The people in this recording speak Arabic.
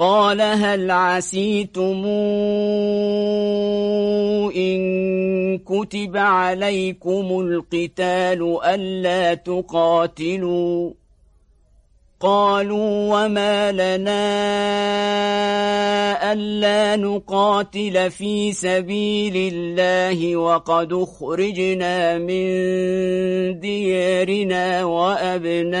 قال هل عسيتم إن كتب عليكم القتال ألا تقاتلوا؟ قالوا وما لنا ألا نقاتل في سبيل الله وقد أخرجنا من ديارنا وأبنائنا.